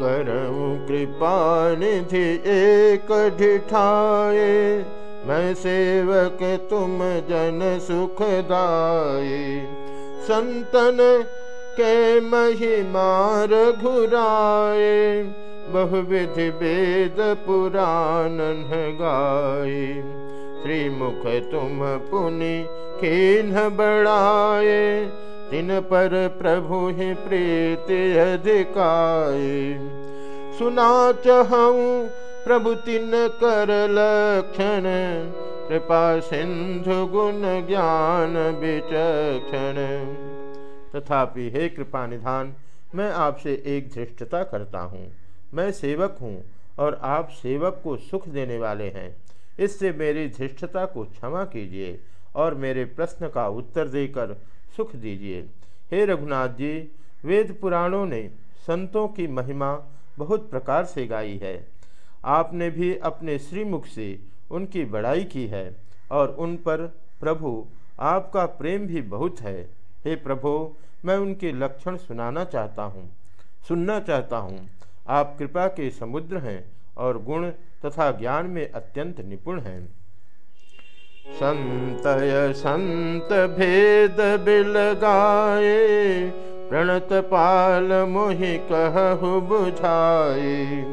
करऊँ कृपा निधि एक ढिठाए, मैं सेवक तुम जन सुखदाये संतन के महिमार घुराए बहुविधि वेद पुराण गाए। श्रीमुख तुम पुनि खीन बढ़ाए तिन पर प्रभु ही प्रीति अधिकाए। सुना चहूँ प्रभु तिन कर लक्षण, कृपा सिंधु गुण ज्ञान विचक्षण। तथापि हे कृपा निधान, मैं आपसे एक धृष्टता करता हूँ। मैं सेवक हूँ और आप सेवक को सुख देने वाले हैं। इससे मेरी धृष्टता को क्षमा कीजिए और मेरे प्रश्न का उत्तर देकर सुख दीजिए। हे रघुनाथ जी, वेद पुराणों ने संतों की महिमा बहुत प्रकार से गाई है। आपने भी अपने श्रीमुख से उनकी बड़ाई की है और उन पर प्रभु आपका प्रेम भी बहुत है। हे प्रभु, मैं उनके लक्षण सुनाना चाहता हूँ, सुनना चाहता हूँ। आप कृपा के समुद्र हैं और गुण तथा ज्ञान में अत्यंत निपुण हैं। संतय संत भेद बिल गाए प्रणत पाल मोहि कहु बुझाए।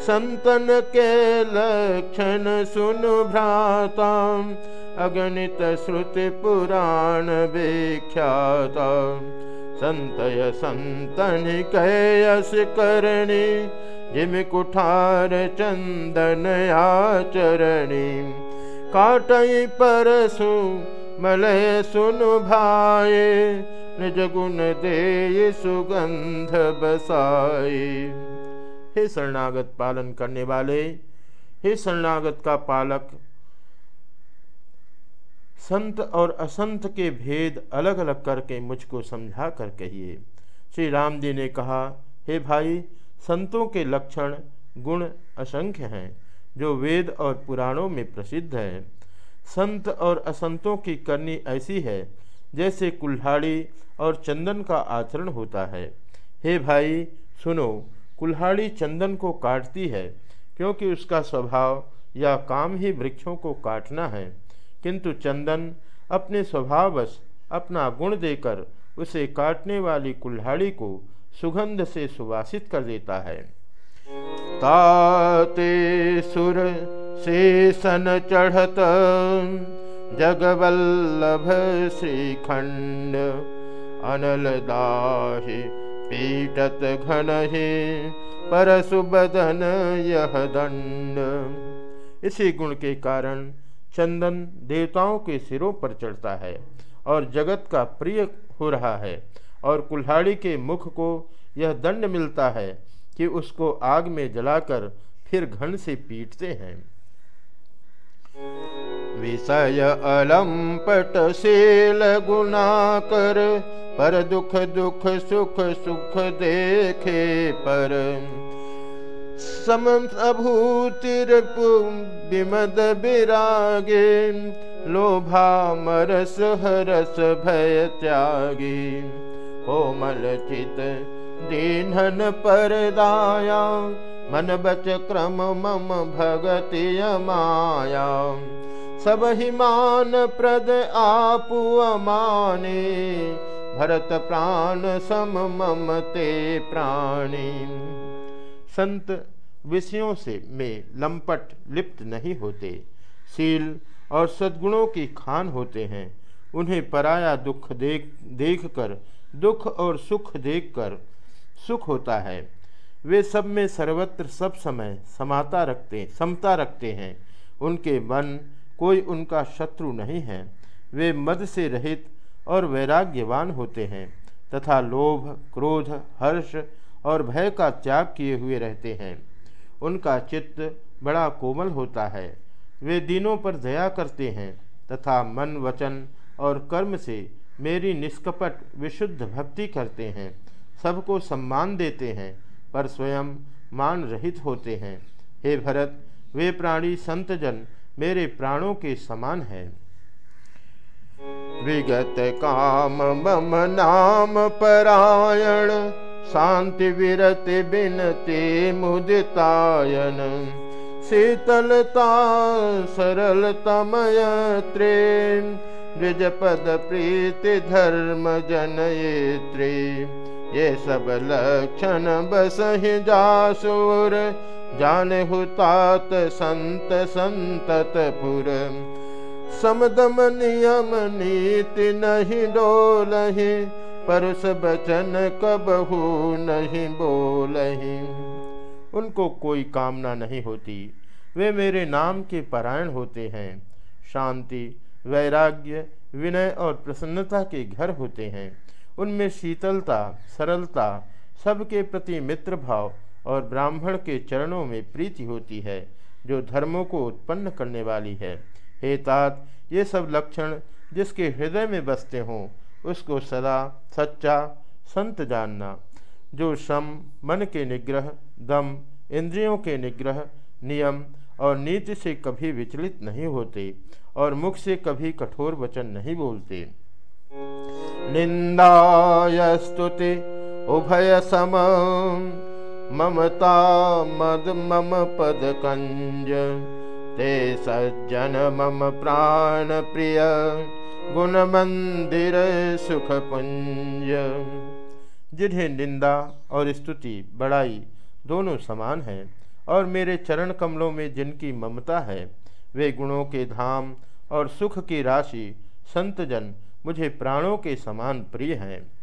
संतन के लक्षण सुनु भ्राता अगणित श्रुति पुराण विख्याता। संतय संतन कयस करणी, जिम कुठार चंदन आचरणी। काटई परसु मलय सुनु भाए, निज गुण दे सुगंध बसाए। हे शरणागत पालन करने वाले, हे शरणागत का पालक, संत और असंत के भेद अलग अलग करके मुझको समझा कर कहिए। श्री राम जी ने कहा, हे भाई, संतों के लक्षण, गुण असंख्य हैं। जो वेद और पुराणों में प्रसिद्ध है। संत और असंतों की करनी ऐसी है, जैसे कुल्हाड़ी और चंदन का आचरण होता है। हे भाई, सुनो, कुल्हाड़ी चंदन को काटती है, क्योंकि उसका स्वभाव या काम ही वृक्षों को काटना है। किंतु चंदन अपने स्वभावश अपना गुण देकर उसे काटने वाली कुल्हाड़ी को सुगंध से सुवासित कर देता है। ताते सुर सन चढ़त। जगवल्लभ श्रीखंड अनल दाहि पीटत घन हे परसुबदन यह दंड। इसी गुण के कारण चंदन देवताओं के सिरों पर चढ़ता है और जगत का प्रिय हो रहा है और कुल्हाड़ी के मुख को यह दंड मिलता है कि उसको आग में जलाकर फिर घन से पीटते हैं। विषय अलंपट सेल गुना कर पर दुख दुख सुख सुख देखे पर। विमद विरागे, लोभा मरस हरस भय त्यागी। कोमल चित दीनन परदाया, मन बच क्रम मम भगति माया सब ही मान प्रद आपु अमाने, भरत प्राण सम मम ते प्राणी। संत, विषयों से में लंपट लिप्त नहीं होते। सील और सद्गुणों की खान होते हैं। उन्हें पराया दुख देख देख कर दुख और सुख देखकर सुख होता है। वे सब में सर्वत्र सब समय समाता रखते, समता रखते हैं। उनके मन कोई उनका शत्रु नहीं है। वे मद से रहित और वैराग्यवान होते हैं तथा लोभ, क्रोध, हर्ष और भय का त्याग किए हुए रहते हैं। उनका चित्त बड़ा कोमल होता है। वे दिनों पर दया करते हैं तथा मन वचन और कर्म से मेरी निष्कपट, विशुद्ध भक्ति करते हैं। सबको सम्मान देते हैं, पर स्वयं मान रहित होते हैं। हे भरत, वे प्राणी संतजन मेरे प्राणों के समान हैं। विगत काम मम नाम परायण, शांति विरति बिनते मुदितायन शीतलता सरलतमयत्रे द्विजपद प्रीति धर्म जनयित्री। ये सब लक्षण बस ही जासुर, जान हुतात संत संतत पुर। समदम नियम नीति नहीं डोलही परुष बचन कबहू नहीं बोलही। उनको कोई कामना नहीं होती, वे मेरे नाम के पारायण होते हैं। शांति, वैराग्य, विनय और प्रसन्नता के घर होते हैं। उनमें शीतलता, सरलता, सबके प्रति मित्र भाव और ब्राह्मण के चरणों में प्रीति होती है, जो धर्मों को उत्पन्न करने वाली है। हे तात, ये सब लक्षण जिसके हृदय में बसते हों, उसको सदा सच्चा संत जानना। जो श्रम मन के निग्रह, दम, इंद्रियों के निग्रह, नियम और नीति से कभी विचलित नहीं होते और मुख से कभी कठोर वचन नहीं बोलते। निंदाय स्तुति उभय सम ममता मद मम पद कंज ते सज्जन मम प्राण प्रिय गुण मंदिर सुख पुंज जिन्हें निंदा और स्तुति बड़ाई दोनों समान हैं और मेरे चरण कमलों में जिनकी ममता है, वे गुणों के धाम और सुख की राशि संतजन मुझे प्राणों के समान प्रिय हैं।